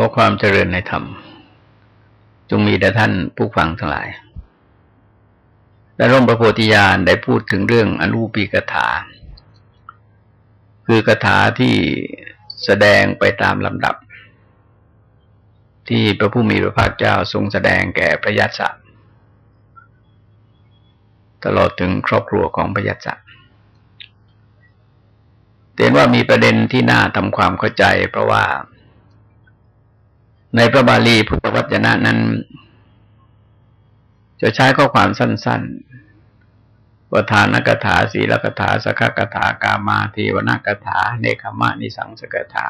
ขอความเจริญในธรรม จงมีแด่ท่านผู้ฟังทั้งหลาย และร่มพระโพธิญาณได้พูดถึงเรื่องอนุปีกถา คือกถาที่แสดงไปตามลำดับ ที่พระผู้มีพระภาคเจ้าทรงแสดงแก่พระยัสสะตลอดถึงครอบครัวของพระยัสสะเห็นว่ามีประเด็นที่น่าทำความเข้าใจเพราะว่า ในพระบาลีพุทธวจนะนั้น จะใช้ข้อความสั้นๆประธานกถาศีลกถาสักกถากามาทีวนกถา เนคขมะนิสังสกถา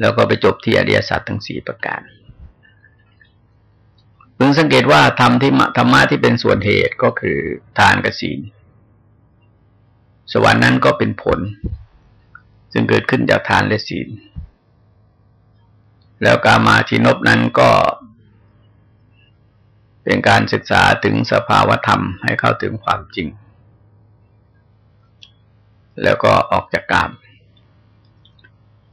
แล้วก็ไปจบที่อริยสัจทั้งสี่ประการพึงสังเกตว่าธรรมที่ธรรมะที่เป็นส่วนเหตุก็คือทานกศีล สวรรค์นั้นก็เป็นผล ซึ่งเกิดขึ้นจากทานและศีล แล้วกามาชินบนั้นก็เป็นการศึกษาถึงสภาวธรรมให้เข้าถึงความจริง แล้วก็ออกจากกาม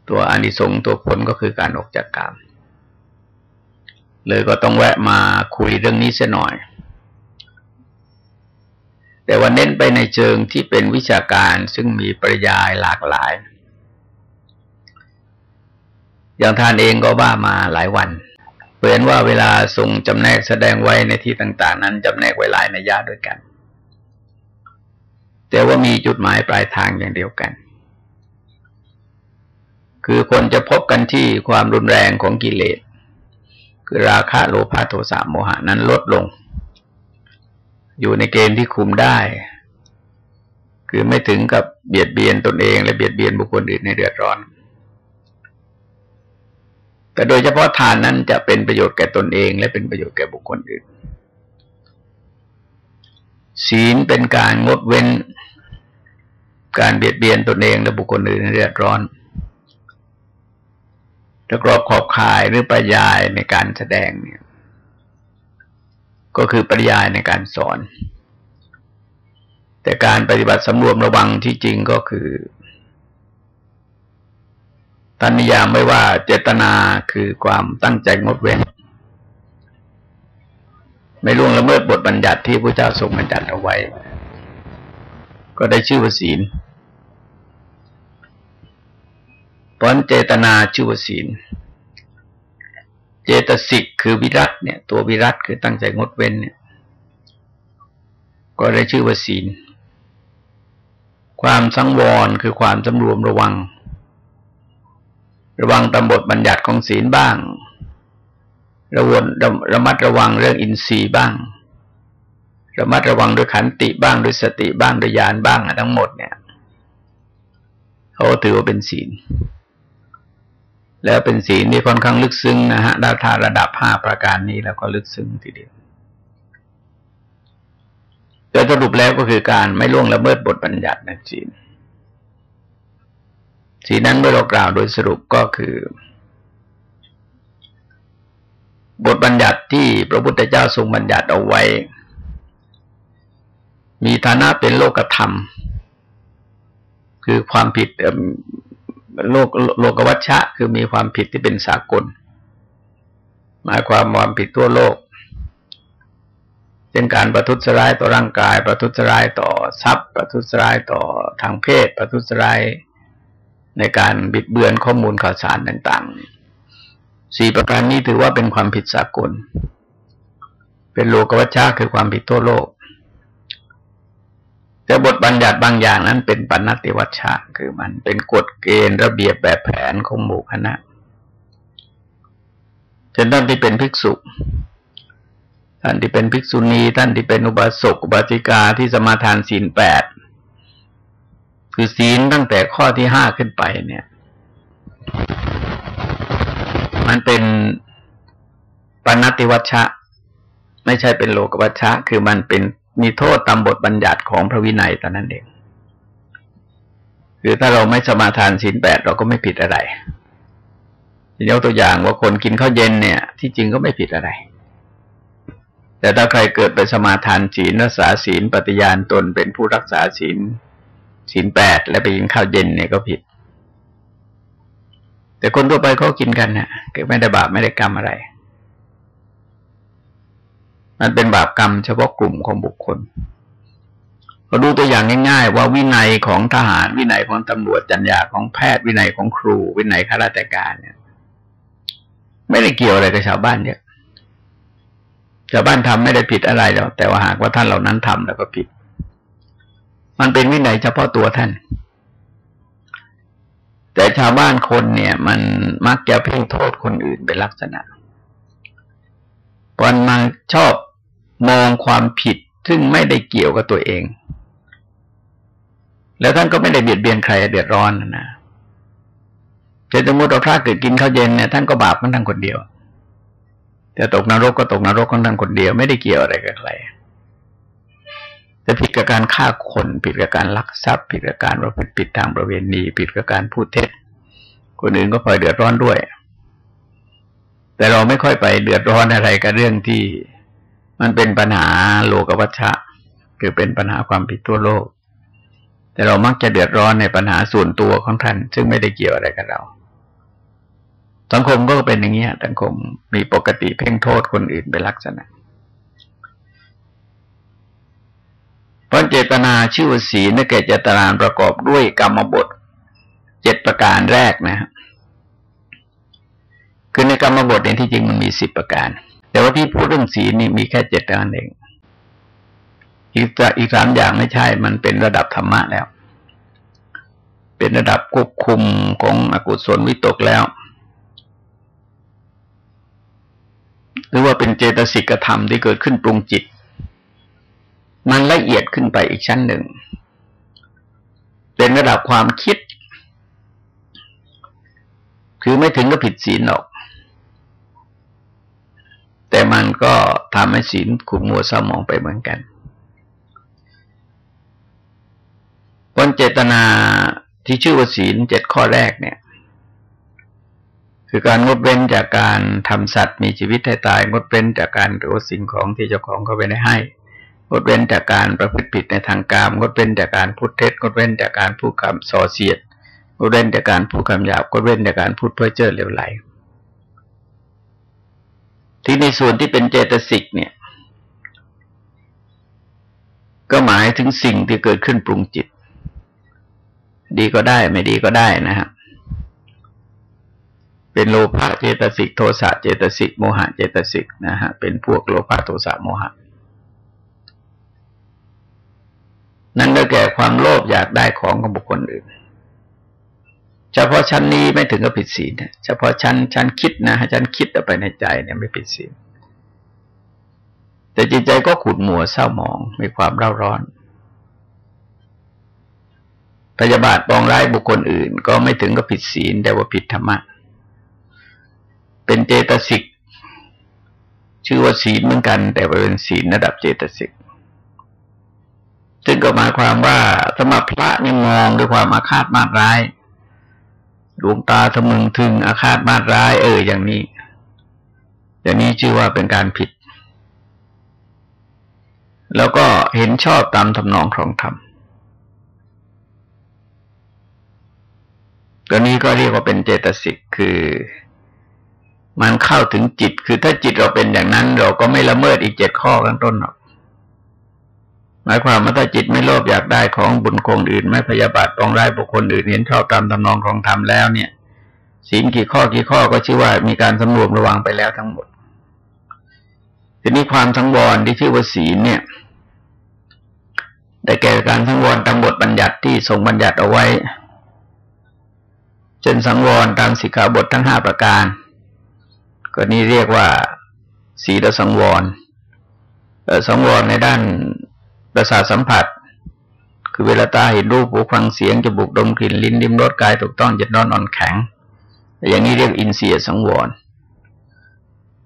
ตัวอนิสงส์ตัวผลก็คือการออกจากกาม เลยก็ต้องแวะมาคุยเรื่องนี้เสียหน่อย แต่ว่าเน้นไปในเชิงที่เป็นวิชาการซึ่งมีปริยายหลากหลาย อย่างท่านเองก็ว่ามาหลายวันเห็นว่าเวลาทรงจำแนกแสดงไว้ในที่ต่าง ๆ นั้นจำแนกไว้หลายในยาด้วยกัน แต่ว่ามีจุดหมายปลายทางอย่างเดียวกัน คือคนจะพบกันที่ความรุนแรงของกิเลส คือราคะโลภะโทสะโมหะนั้นลดลง อยู่ในเกณฑ์ที่คุมได้ คือไม่ถึงกับเบียดเบียนตนเอง และเบียดเบียนบุคคลอื่นในเดือดร้อน แต่โดยเฉพาะทานนั้นจะเป็นประโยชน์แก่ตนเอง และเป็นประโยชน์แก่บุคคลอื่น ศีลเป็นการงดเว้น การเบียดเบียนตนเองและบุคคลอื่นในเดือดร้อนถ้ากรอบขอบข่ายหรือปริยายในการแสดงเนี่ย ก็คือปริยายในการสอน แต่การปฏิบัติสำรวมระวังที่จริงก็คือ ท่านนิยามไว้ว่าเจตนาคือความตั้งใจงดเว้น ไม่ล่วงละเมิดบทบัญญัติที่พระเจ้าทรงบัญญัติเอาไว้ ก็ได้ชื่อว่าศีลเพราะเจตนาชื่อว่าศีล เจตสิกคือวิรัตเนี่ย ตัววิรัตคือตั้งใจงดเว้นเนี่ย ก็ได้ชื่อว่าศีล ความสังวรคือความสำรวมระวัง ระวังตามบทบัญญัติของศีลบ้าง ระวนระมัดระวังเรื่องอินทรีย์บ้าง ระมัดระวังด้วยขันติบ้างด้วยสติบ้างด้วยญาณบ้างทั้งหมดเนี่ยเขาถือว่าเป็นศีล แล้วเป็นศีลที่ค่อนข้างลึกซึ้งนะฮะดาวทาระดับห้าประการนี้แล้วก็ลึกซึ้งทีเดียวโดยสรุปแล้วก็คือการไม่ล่วงละเมิดบทบัญญัติในศีล สีนั้นเมื่อเรากล่าวโดยสรุปก็คือ บทบัญญัติที่พระพุทธเจ้าทรงบัญญัติเอาไว้ มีฐานะเป็นโลกธรรม คือความผิดโลกโลกวัชชะ คือมีความผิดที่เป็นสากล หมายความความผิดทั่วโลกเช่นการประทุษร้ายต่อร่างกาย ประทุษร้ายต่อทรัพย์ ประทุษร้ายต่อทางเพศ ประทุษร้าย ในการบิดเบือนข้อมูลข่าวสารต่างๆสี่ประการนี้ถือว่าเป็นความผิดสากล เป็นโลกวัชชะคือความผิดทั่วโลก แต่บทบัญญัติบางอย่างนั้นเป็นปัณติวัชชะคือมันเป็นกฎเกณฑ์ระเบียบแบบแผนของหมู่คณะเช่นท่านที่เป็นภิกษุท่านที่เป็นภิกษุณี ท่านที่เป็นอุบาสกอุบาสิกาที่สมาทานศีลแปด คือศีลตั้งแต่ข้อที่ห้าขึ้นไปเนี่ย มันเป็นปณติวัชชะ ไม่ใช่เป็นโลกวัชชะ คือมันเป็นมีโทษตามบทบัญญัติของพระวินัยตอนนั้นเองคือถ้าเราไม่สมาทานศีลแปดเราก็ไม่ผิดอะไรยกตัวอย่างว่าคนกินข้าวเย็นเนี่ย ที่จริงก็ไม่ผิดอะไร แต่ถ้าใครเกิดไปสมาทานศีลรักษาศีลปฏิญาณตนเป็นผู้รักษาศีล ศีลแปดแล้วไปกินข้าวเย็นเนี่ยก็ผิด แต่คนทั่วไปเขากินกันนะ่ะไม่ได้บาปไม่ได้กรรมอะไร มันเป็นบาปกรรมเฉพาะกลุ่มของบุคคลเราดูตัวอย่างง่าย ๆ ว่าวินัยของทหารวินัยของตำรวจจัญญาของแพทย์วินัยของครู วินัยข้าราชการเนี่ย ไม่ได้เกี่ยวอะไรกับชาวบ้านเนี่ยชาวบ้านทำไม่ได้ผิดอะไรหรอกแต่ว่าหากว่าท่านเหล่านั้นทำแล้วก็ผิด มันเป็นวินัยเฉพาะตัวท่าน แต่ชาวบ้านคนเนี่ย มันมักจะเพ่งโทษคนอื่นเป็นลักษณะวันมาชอบมองความผิดซึ่งไม่ได้เกี่ยวกับตัวเอง แล้วท่านก็ไม่ได้เบียดเบียนใครเดือดร้อนนะจะสมมติเราพระเกิดกินข้าวเย็นเนี่ยท่านก็บาปมันทั้งคนเดียว แต่ตกนรกก็ตกนรกของท่านคนเดียวไม่ได้เกี่ยวอะไรกับใคร แต่ผิดกับการฆ่าคนผิดกับการลักทรัพย์ ผิดกับการประพฤติผิดทางประเวณีผิดกับการพูดเท็จคนอื่นก็พลอยเดือดร้อนด้วย แต่เราไม่ค่อยไปเดือดร้อนอะไรกับเรื่องที่มันเป็นปัญหาโลกวัชชะ คือเป็นปัญหาความผิดทั่วโลก แต่เรามักจะเดือดร้อนในปัญหาส่วนตัวของท่าน ซึ่งไม่ได้เกี่ยวอะไรกับเรา สังคมก็เป็นอย่างนี้สังคมมีปกติเพ่งโทษคนอื่นเป็นลักษณะ เพราะเจตนาชื่อศีลนั่นเกิดเจตนาประกอบด้วยกรรมบทเจ็ดประการแรกนะครับคือในกรรมบทเนี่ยที่จริงมันมีสิบประการ แต่ว่าที่พูดเรื่องศีลนี่มีแค่เจ็ดประการเองอีกอีกสามอย่างไม่ใช่ มันเป็นระดับธรรมะแล้ว เป็นระดับควบคุมของอกุศลวิตกแล้ว หรือว่าเป็นเจตสิกธรรมที่เกิดขึ้นปรุงจิต มันละเอียดขึ้นไปอีกชั้นหนึ่ง เป็นระดับความคิด คือไม่ถึงกับผิดศีลหรอก แต่มันก็ทำให้ศีลขุ่นมัวเศร้ามองไปเหมือนกันวันเจตนาที่ชื่อว่าศีลเจ็ดข้อแรกเนี่ย คือการงดเว้นจากการทำสัตว์มีชีวิตให้ตายงดเว้นจากการหรือสิ่งของที่เจ้าของเขาไปได้ให้ งดเว้นจากการประพฤติผิดในทางการงดเว้นจากการพูดเท็จงดเว้นจากการพูดคำส่อเสียดงดเว้นจากการพูดคำหยาบงดเว้นจากการพูดเพ้อเจ้อเลวไหล ที่ในส่วนที่เป็นเจตสิกเนี่ย ก็หมายถึงสิ่งที่เกิดขึ้นปรุงจิต ดีก็ได้ไม่ดีก็ได้นะครับเป็นโลภะเจตสิกโทสะเจตสิกโมหะเจตสิกนะฮะเป็นพวกโลภะโทสะโมหะ นั่นก็แก่ความโลภอยากได้ของของบุคคลอื่น เฉพาะชั้นนี้ไม่ถึงกับผิดศีลเฉพาะชั้นชั้นคิดนะชั้นคิดเอาไปในใจเนี่ยไม่ผิดศีลแต่จิตใจก็ขุ่นมัวเศร้าหมองมีความเร่าร้อนพยาบาทปองร้ายบุคคลอื่น ก็ไม่ถึงกับผิดศีลแต่ว่าผิดธรรมะ เป็นเจตสิก ชื่อว่าศีลเหมือนกัน แต่เป็นศีลระดับเจตสิก ซึ่งก็หมายความว่าสมรับพระนี่มองด้วยความอาฆาตมาดร้ายดวงตาทะมึงถึงอาฆาตมาดร้าย เอออย่างนี้ อย่างนี้ชื่อว่าเป็นการผิด แล้วก็เห็นชอบตามทำนองของธรรมตัวนี้ก็เรียกว่าเป็นเจตสิกคือ มันเข้าถึงจิต คือถ้าจิตเราเป็นอย่างนั้น เราก็ไม่ละเมิดอีกเจ็ดข้อข้างต้นหรอก หมายความว่าถ้าจิตไม่โลภอยากได้ของบุญคงอื่น ไม่พยาบาทปองร้ายบุคคลอื่นเห็นชอบตามตำนองของธรรมแล้วเนี่ยศีลกี่ข้อกี่ข้อก็ชื่อว่ามีการสำรวมระวังไปแล้วทั้งหมด ทีนี้ความสังวรที่ชื่อว่าศีลเนี่ยได้แก่การสังวรตามบทบัญญัติที่ทรงบัญญัติเอาไว้เช่นสังวรตามสิกขาบททั้งห้าประการ ก็นี่เรียกว่า ศีลสังวรสังวรในด้าน ประสาทสัมผัส คือเวลาตาเห็นรูปหูฟังเสียงจมูกดมกลิ่นลิ้นลิ้มรสกายถูกต้องจิตนอนนอนแข็ง อย่างนี้เรียกอินเสียสังวร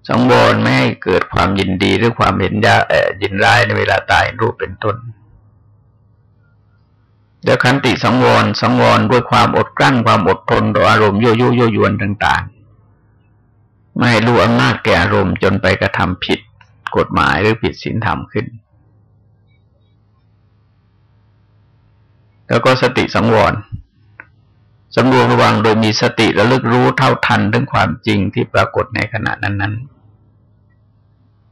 สังวรไม่ให้เกิดความยินดีหรือความเห็นยาเอ่ยินร้ายในเวลาตายรูปเป็นต้นเดี๋ยวคันติสังวรสังวรด้วยความอดกลั้นความอดทนต่ออารมณ์โยโย่โยยวนต่าง ๆ ไม่ให้รู้อำนาจแก่อารมณ์จนไปกระทำผิดกฎหมายหรือผิดศีลธรรมขึ้น แล้วก็สติสังวรสำรวมระวังโดยมีสติระลึกรู้เท่าทันถึงความจริงที่ปรากฏในขณะนั้น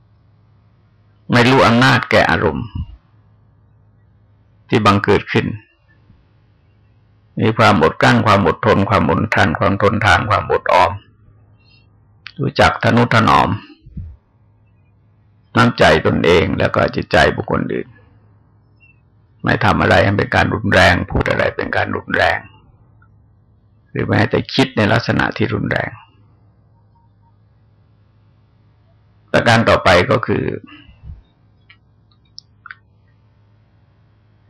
ๆ ไม่รู้อำนาจแก่อารมณ์ ที่บังเกิดขึ้น มีความอดกั้นความอดทน ความอดทานความทนทานความอดออม รู้จักทนุถนอมน้ำใจตนเองแล้วก็จิตใจบุคคลอื่น ไม่ทำอะไรให้เป็นการรุนแรง พูดอะไรเป็นการรุนแรง หรือแม้แต่คิดในลักษณะที่รุนแรงประการต่อไปก็คือ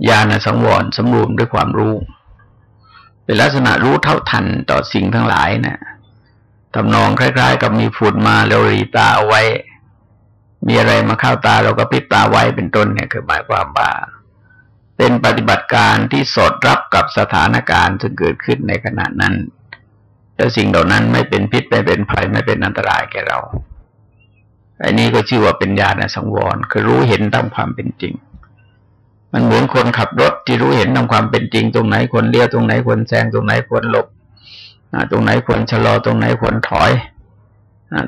ญาณสังวรสำรวมด้วยความรู้ เป็นลักษณะรู้เท่าทันต่อสิ่งทั้งหลายนะทำนองคล้าย ๆ กับมีฝุ่นมาแล้วรีตาเอาไว้ มีอะไรมาเข้าตาเราก็ปิดตาไว้เป็นต้นเนี่ยคือหมายความว่า เป็นปฏิบัติการที่สอดรับกับสถานการณ์ที่เกิดขึ้นในขณะนั้นแต่สิ่งเหล่านั้นไม่เป็นพิษไม่เป็นภัยไม่เป็นอันตรายแก่เราอันนี้ก็ชื่อว่าเป็นญาณสังวร คือรู้เห็นตามความเป็นจริง มันเหมือนคนขับรถที่รู้เห็นตามความเป็นจริง ตรงไหนควรเลี้ยวตรงไหนควรแซงตรงไหนควรหลบตรงไหนควรชะลอตรงไหนควรถอย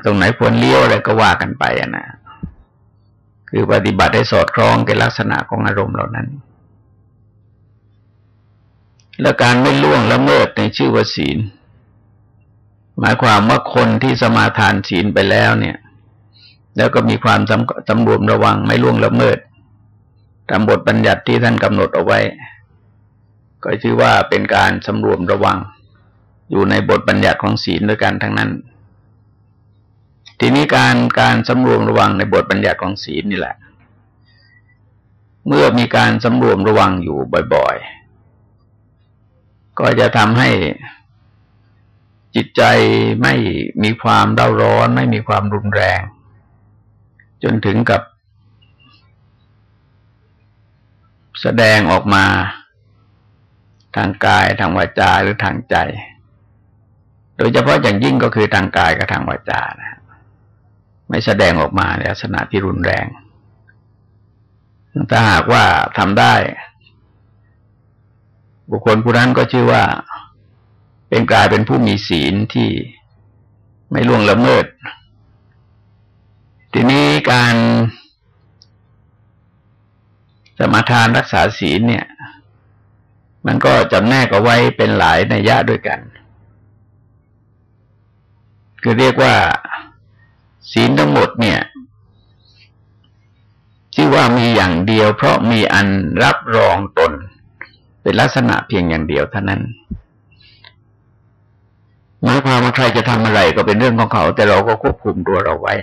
ตรงไหนควรเลี้ยวอะไรก็ว่ากันไปนะคือปฏิบัติได้สอดคล้องกับลักษณะของอารมณ์เหล่านั้น และการไม่ล่วงละเมิดในชื่อว่าศีล หมายความว่าคนที่สมาทานศีลไปแล้วเนี่ย แล้วก็มีความสำรวมระวังไม่ล่วงละเมิดตามบทบัญญัติที่ท่านกำหนดเอาไว้ ก็ชื่อว่าเป็นการสำรวมระวัง อยู่ในบทบัญญัติของศีลด้วยกันทั้งนั้น ทีนี้การการสำรวมระวังในบทบัญญัติของศีลนี่แหละ เมื่อมีการสำรวมระวังอยู่บ่อย ก็จะทำให้จิตใจไม่มีความเด้าร้อน ไม่มีความรุนแรง จนถึงกับ แสดงออกมา ทางกายทางวาจาหรือทางใจ โดยเฉพาะอย่างยิ่งก็คือทางกายกับทางวาจานะไม่แสดงออกมาในลักษณะที่รุนแรงถ้าหากว่าทำได้ บุคคลผู้นั้นก็ชื่อว่า เป็นกลายเป็นผู้มีศีลที่ไม่ล่วงละเมิด ทีนี้การสมาทานรักษาศีลเนี่ย มันก็จำแนกเอาไว้เป็นหลายในยะด้วยกัน คือเรียกว่า ศีลทั้งหมดเนี่ยที่ว่ามีอย่างเดียวเพราะมีอันรับรองตน เป็นลักษณะเพียงอย่างเดียวเท่านั้นหมายความว่าใครจะทำอะไรก็เป็นเรื่องของเขา แต่เราก็ควบคุมตัวเราไว้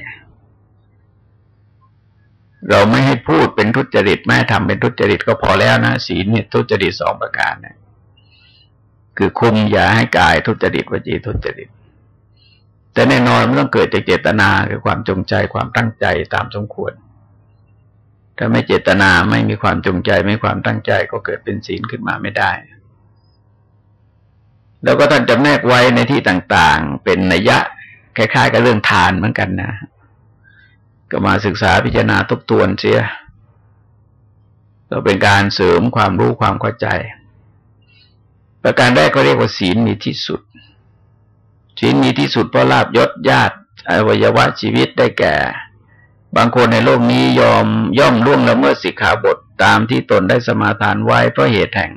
เราไม่ให้พูดเป็นทุจริตไม่ทำเป็นทุจริตก็พอแล้วนะศีลเนี่ยทุจริตสองประการเนี่ยคือคุมอย่าให้กายทุจริตวจีทุจริต แต่แน่นอนมันต้องเกิดจากเจตนาคือความจงใจความตั้งใจตามสมควร ถ้าไม่เจตนาไม่มีความจงใจไม่ความตั้งใจก็เกิดเป็นศีลขึ้นมาไม่ได้ แล้วก็ท่านจำแนกไว้ในที่ต่างๆ เป็นนัยยะคล้ายๆ กับเรื่องทานเหมือนกันนะ ก็มาศึกษาพิจารณาทบทวนเสียก็เป็นการเสริมความรู้ความเข้าใจ ประการแรกก็เรียกว่าศีลมีที่สุด ศีลมีที่สุดเพราะลาบยศญาติอวัยวะชีวิตได้แก่ บางคนในโลกนี้ยอมย่อมล่วงละเมิดสิกขาบทตามที่ตนได้สมาทานไว้เพราะเหตุแห่ง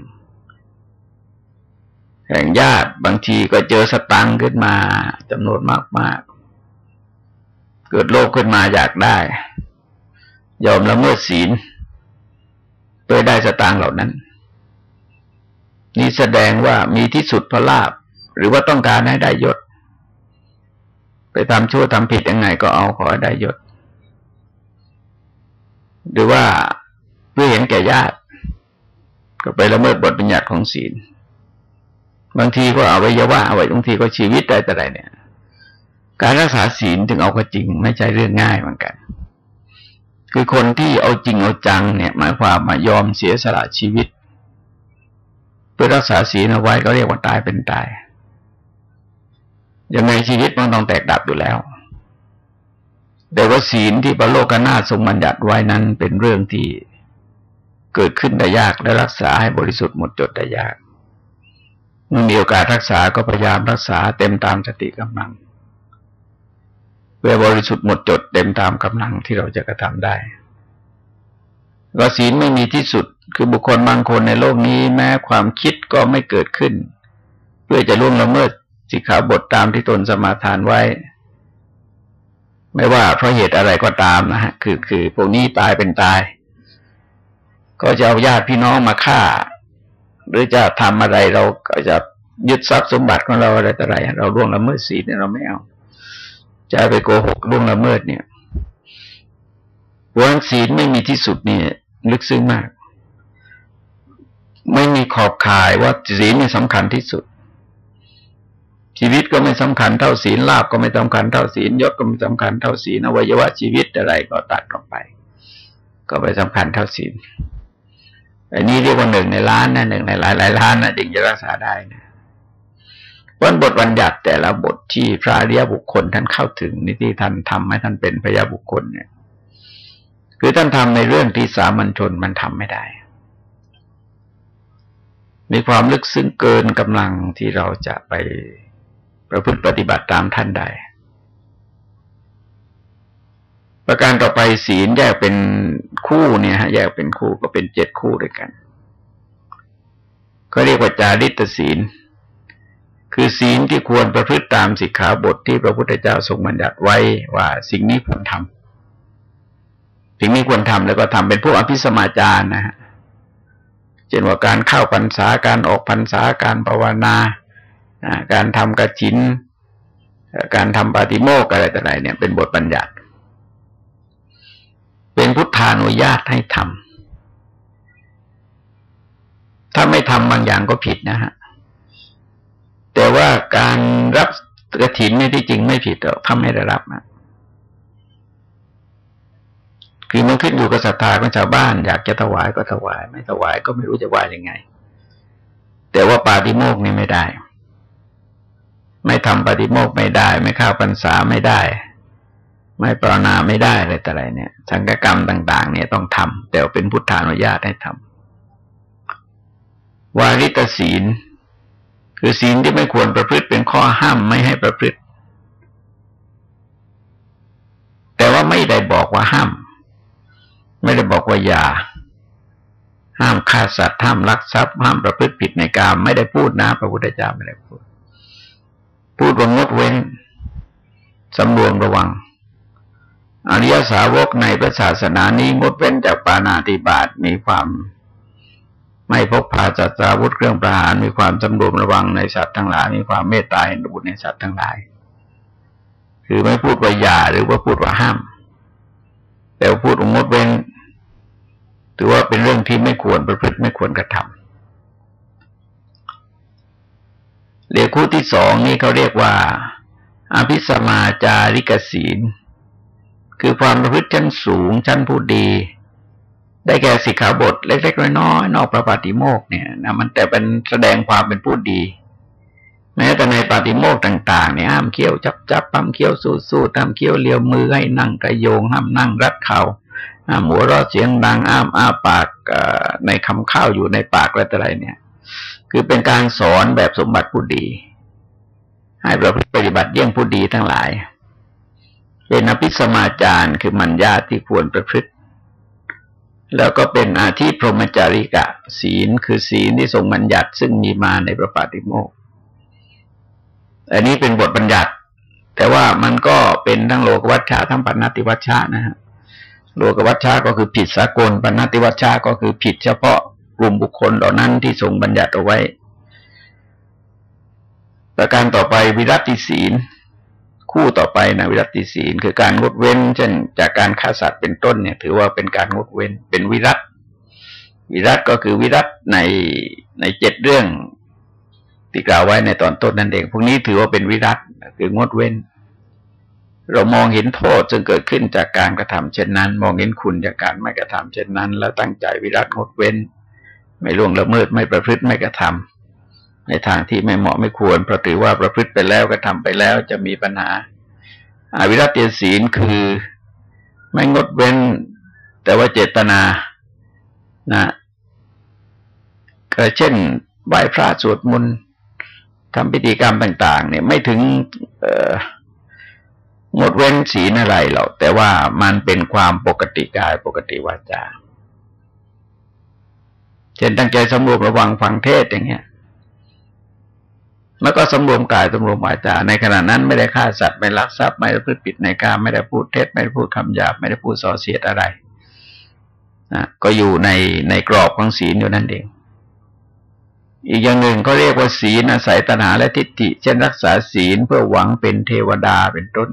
แห่งญาติบางทีก็เจอสตังขึ้นมาจำนวนมาก ๆ เกิดโลภขึ้นมาอยากได้ ยอมละเมิดศีลเพื่อได้สตางเหล่านั้น นี่แสดงว่ามีที่สุดพระลาบหรือว่าต้องการให้ได้ยศ ไปทำชั่วทำผิดยังไงก็เอาขอได้ยศ หรือว่าเพื่อเห็นแก่ญาติ ก็ไปละเมิดบทบัญญัติของศีล บางทีก็เอาไว้ยาว่าเอาไว้บางทีก็ชีวิตได้แต่ไรเนี่ย การรักษาศีลถึงเอาก็จริง ไม่ใช่เรื่องง่ายเหมือนกัน คือคนที่เอาจริงเอาจังเนี่ย หมายความมายอมเสียสละชีวิต เพื่อรักษาศีลเอาไว้ก็เรียกว่าตายเป็นตายยังไงชีวิตมันต้องแตกดับอยู่แล้ว แต่ว่าศีลที่พระโลกนาถทรงบัญญัติไว้นั้นเป็นเรื่องที่เกิดขึ้นได้ยากและรักษาให้บริสุทธิ์หมดจดได้ยากเมื่อมีโอกาสรักษาก็พยายามรักษาเต็มตามสติกำลังเพื่อบริสุทธิ์หมดจดเต็มตามกำลังที่เราจะกระทำได้ก็ศีลไม่มีที่สุดคือบุคคลบางคนในโลกนี้แม้ความคิดก็ไม่เกิดขึ้น เพื่อจะล่วงละเมิดสิกขาบทตามที่ตนสมาทานไว้ ไม่ว่าเพราะเหตุอะไรก็ตามนะฮะคือคือพวกนี้ตายเป็นตาย ก็จะเอาญาติพี่น้องมาฆ่า หรือจะทำอะไรเราก็จะยึดทรัพย์สมบัติของเราอะไรต่ออะไรเราล่วงละเมิดศีลเนี่ยเราไม่เอาจะไปโกหกล่วงละเมิดเนี่ยวันศีลไม่มีที่สุดเนี่ย ลึกซึ้งมาก ไม่มีขอบข่ายว่าศีลเนี่ยสำคัญที่สุด ชีวิตก็ไม่สำคัญเท่าศีลลาบก็ไม่สำคัญเท่าศีลยศก็ไม่สำคัญเท่าศีลอวัยวะชีวิตอะไรก็ตัดออกไป ก็ไม่สำคัญเท่าศีลอันนี้เรียกว่าหนึ่งในล้านนะหนึ่งในหลายหลายล้านนะจึงจะรักษาได้นะวันบทบัญญัติแต่ละบทที่พระอริยบุคคลท่านเข้าถึงนี่ที่ท่านทำให้ท่านเป็นพยาบุคคลเนี่ยคือท่านทำในเรื่องที่สามัญชนมันทำไม่ได้ มีความลึกซึ้งเกินกำลังที่เราจะไป ประพฤติปฏิบัติตามท่านได้ ประการต่อไปศีลแยกเป็นคู่เนี่ยฮะแยกเป็นคู่ก็เป็นเจ็ดคู่ด้วยกัน ก็เรียกว่าจาริตศีล คือศีลที่ควรประพฤติตามสิกขาบทที่พระพุทธเจ้าทรงบัญญัติไว้ว่าสิ่งนี้ควรทำสิ่งนี้ควรทำแล้วก็ทำเป็นพวกอภิสมาจารนะฮะเช่นว่าการเข้าพรรษาการออกพรรษาการภาวนา การทำกระชินการทำปาฏิโมกอะไรต่ออะไรเนี่ย เป็นบทบัญญัติ เป็นพุทธานุญาตให้ทำถ้าไม่ทำบางอย่างก็ผิดนะฮะแต่ว่าการรับกระถินนี่ที่จริงไม่ผิดหรอกถ้าไม่ได้รับนะคือมันขึ้นอยู่กับศรัทธาของชาวบ้าน อยากจะถวายก็ถวาย ไม่ถวายก็ไม่รู้จะว่ายังไง แต่ว่าปาฏิโมกนี่ไม่ได้ ไม่ทำปฏิโมกไม่ได้ ไม่ข้าวพรรษาไม่ได้ ไม่ปรนนาไม่ได้อะไรแต่อะไรเนี่ย สังกกรรมต่าง ๆ เนี่ยต้องทำแต่เป็นพุทธานุญาตให้ทำวาริตศีล คือศีลที่ไม่ควรประพฤติเป็นข้อห้ามไม่ให้ประพฤติ แต่ว่าไม่ได้บอกว่าห้าม ไม่ได้บอกว่าอย่าห้ามฆ่าสัตว์ห้ามลักทรัพย์ห้ามประพฤติผิดในกามไม่ได้พูดนะ พระพุทธเจ้าไม่ได้พูด พูดว่างดเว้นสำรวมระวัง อริยสาวกในพระศาสนานี้งดเว้นจากปานาติบาตมีความไม่พกพาจัตราวุธเครื่องประหารมีความสำรวมระวังในสัตว์ทั้งหลาย มีความเมตตาเห็นบุญในสัตว์ทั้งหลาย คือไม่พูดว่าอย่าหรือว่าพูดว่าห้าม แต่พูดว่างดเว้นถือว่าเป็นเรื่องที่ไม่ควรประพฤติไม่ควรกระทำ เรียกคู่ที่สองนี่เขาเรียกว่าอภิสมาจาริกศีล คือความประพฤติชั้นสูงชั้นผู้ดี ได้แก่สิกขาบทเล็กๆน้อยๆนอกประปาติโมกเนี่ยนะมันแต่เป็นแสดงความเป็นผู้ดีแม้แต่ในปาติโมกต่างๆเนี่ยห้ามเคี้ยวจับจับปั๊มเคี้ยวสู้ๆห้ามเคี้ยวเลียวมือให้นั่งกระโยงห้ามนั่งรัดเขา่าอ้ามหัวเราะเสียงดังอ้ามอ้าปากในคำข้าวอยู่ในปากอะไรต่ออะไรเนี่ย คือเป็นการสอนแบบสมบัติผู้ดี ให้เราปฏิบัติเยี่ยงผู้ดีทั้งหลายเป็นอภิสมาจารย์คือมัญญาที่ควรประพฤติ แล้วก็เป็นอาธิพรหมจาริกะ ศีลคือศีลที่ทรงบัญญัติซึ่งมีมาในพระปาติโมกอันนี้เป็นบทบัญญัติ แต่ว่ามันก็เป็นทั้งโลกวัชชะทั้งปัณติวัชชะนะฮะโลกวัชชาก็คือผิดสากลปณติวัชชาก็คือผิดเฉพาะ กลุ่มบุคคลเหล่านั้นที่ทรงบัญญัติเอาไว้ ประการต่อไปวิรัติศีล คู่ต่อไปนะวิรัติศีล คือการงดเว้น เช่น จากการฆ่าสัตว์เป็นต้นเนี่ย ถือว่าเป็นการงดเว้น เป็นวิรัตวิรัตก็คือวิรัตในในเจ็ดเรื่องที่กล่าวไว้ในตอนต้นนั่นเอง พวกนี้ถือว่าเป็นวิรัตคืองดเว้น เรามองเห็นโทษจึงเกิดขึ้นจากการกระทำเช่นนั้น มองเห็นคุณจากการไม่กระทำเช่นนั้น แล้วตั้งใจวิรัตงดเว้น ไม่ล่วงละเมิดไม่ประพฤติไม่กระทำในทางที่ไม่เหมาะไม่ควรเพราะถือว่าประพฤติไปแล้วกระทาไปแล้วจะมีปัญหาอาวิรัติศีลคือไม่งดเว้น แต่ว่าเจตนานะก็เช่นไหว้พระสวดมนต์ทำพิธีกรรมต่าง ๆ เนี่ยไม่ถึงงดเว้นศีลอะไรหรอกแต่ว่ามันเป็นความปกติกายปกติวาจา เช่นตั้งใจสำรวมระวังฟังเทศอย่างเงี้ย แล้วก็สำรวมกายสำรวมวาจา ในขณะนั้นไม่ได้ฆ่าสัตว์ไม่ลักทรัพย์ไม่ได้พูดปิดในการไม่ได้พูดเท็จไม่ได้พูดคำหยาบไม่ได้พูดส่อเสียดอะไรนะก็อยู่ในในกรอบของศีลอยู่นั่นเอง อีกอย่างหนึ่งก็เรียกว่าศีลอาศัยตนาและทิฏฐิ เช่นรักษาศีลเพื่อหวังเป็นเทวดาเป็นต้น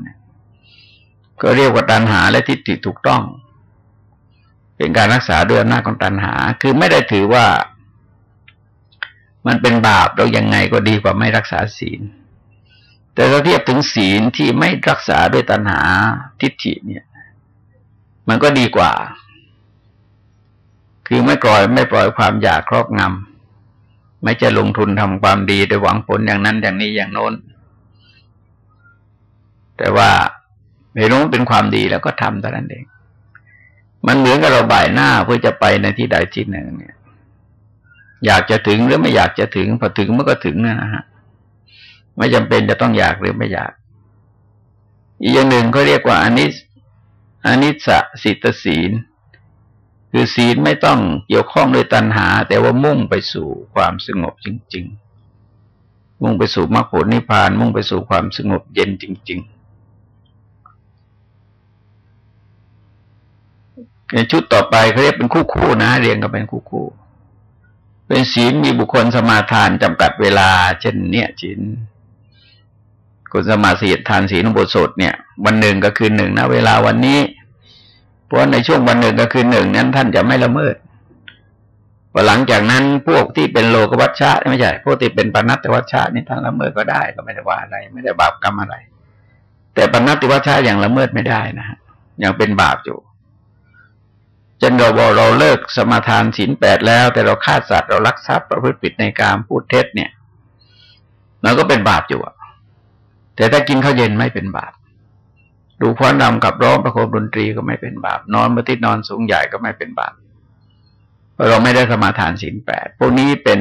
ก็เรียกว่าตัณหาและทิฏฐิถูกต้อง เป็นการรักษาด้วยอำนาจของตัณหา คือไม่ได้ถือว่า มันเป็นบาปเรายังไงก็ดีกว่าไม่รักษาศีล แต่ถ้าเทียบถึงศีลที่ไม่รักษาด้วยตัณหาทิฏฐิเนี่ย มันก็ดีกว่า คือไม่ปล่อยไม่ปล่อยความอยากครอบงำไม่จะลงทุนทำความดีโดยหวังผลอย่างนั้นอย่างนี้อย่างโน้น แต่ว่าไม่รู้เป็นความดีแล้วก็ทำแต่นั้นเอง มันเหมือนกับเราบ่ายหน้าเพื่อจะไปในที่ใดที่หนึ่งเนี่ย อยากจะถึงหรือไม่อยากจะถึงพอถึงมันก็ถึงนะฮะไม่จำเป็นจะต้องอยากหรือไม่อยาก อีกอย่างหนึ่งเขาเรียกว่าอนิสอนิสสิตศีล คือศีลไม่ต้องเกี่ยวข้องด้วยตัณหา แต่ว่ามุ่งไปสู่ความสงบจริง ๆ มุ่งไปสู่มรรคผลนิพพาน มุ่งไปสู่ความสงบเย็นจริง ๆ ในชุดต่อไปเขาเรียกเป็นคู่คู่นะเรียงกันเป็นคู่คู่ เป็นศีลมีบุคคลสมาทานจำกัดเวลา เช่น เนี่ยศีลคนสมาสีทานศีลอุโบสถเนี่ย วันหนึ่งก็คือหนึ่งนะเวลาวันนี้ เพราะในช่วงวันหนึ่งก็คือหนึ่งนั้น ท่านจะไม่ละเมิดพอหลังจากนั้นพวกที่เป็นโลกวัชชะไม่ใช่พวกที่เป็นปนัตตวัชชะนี่ท่านละเมิดก็ได้ก็ไม่ได้ว่าอะไร ไม่ได้บาปกรรมอะไร แต่ปนัตติวัชชะอย่างละเมิดไม่ได้นะฮะยังเป็นบาปอยู่ จนเราบอกเราเลิกสมาทานศีลแปดแล้ว แต่เราฆ่าสัตว์เราลักทรัพย์ประพฤติผิดในการพูดเท็จเนี่ยมันก็เป็นบาปอยู่แต่ถ้ากินข้าวเย็นไม่เป็นบาป ดูฟ้อนรำกับร้องประโคมดนตรีก็ไม่เป็นบาป นอนบนที่นอนสูงใหญ่ก็ไม่เป็นบาปเพราะเราไม่ได้สมาทานศีลแปดพวกนี้เป็น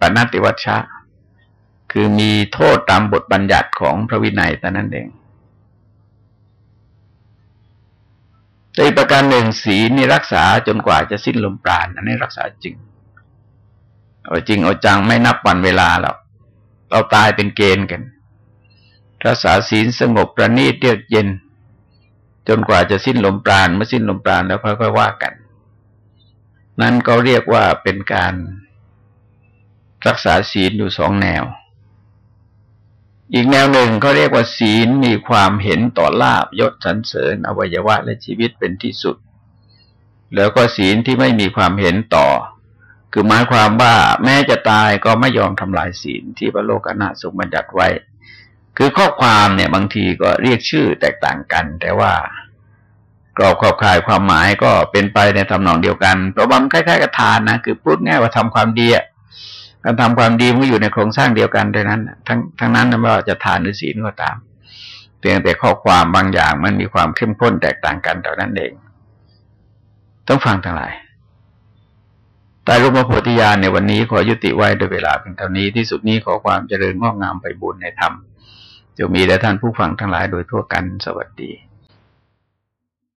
ปณติวัชชะ คือมีโทษตามบทบัญญัติของพระวินัยแต่นั้นเอง แต่อีกประการหนึ่งศีลนี่รักษาจนกว่าจะสิ้นลมปราณอันนี้รักษาจริง เอาจริงเอาจังไม่นับวันเวลาเราเราตายเป็นเกณฑ์กัน รักษาศีลสงบประณีตเยือกเย็น จนกว่าจะสิ้นลมปราณเมื่อสิ้นลมปราณแล้วค่อยๆว่ากัน นั่นก็เรียกว่าเป็นการรักษาศีลอยู่สองแนว อีกแนวหนึ่งเขาเรียกว่าศีลมีความเห็นต่อลาบยศสรรเสริญอวัยวะและชีวิตเป็นที่สุด แล้วก็ศีลที่ไม่มีความเห็นต่อ คือหมายความว่าแม้จะตายก็ไม่ยอมทำลายศีลที่พระโลกนาสุบัญญัติไว้ คือข้อความเนี่ยบางทีก็เรียกชื่อแตกต่างกัน แต่ว่ากรอบขอบข่ายความหมายก็เป็นไปในทำนองเดียวกันเพราะว่ามันคล้ายๆกับทานนะคือพูดง่ายว่าทำความดี การทำความดีมันอยู่ในโครงสร้างเดียวกันดังนั้น ทั้งทั้งนั้นไม่ว่าจะทานหรือศีลก็ตามเพียงแต่ข้อความบางอย่างมันมีความเข้มข้นแตกต่างกันเท่านั้นเอง ต้องฟังทั้งหลายตายรูปโพธิญาณในวันนี้ขอยุติไว้โดยเวลาเพียงเท่านี้ที่สุดนี้ขอความเจริญงอกงามไปบุญในธรรมจะมีแด่ท่านผู้ฟังทั้งหลายโดยทั่วกันสวัสดี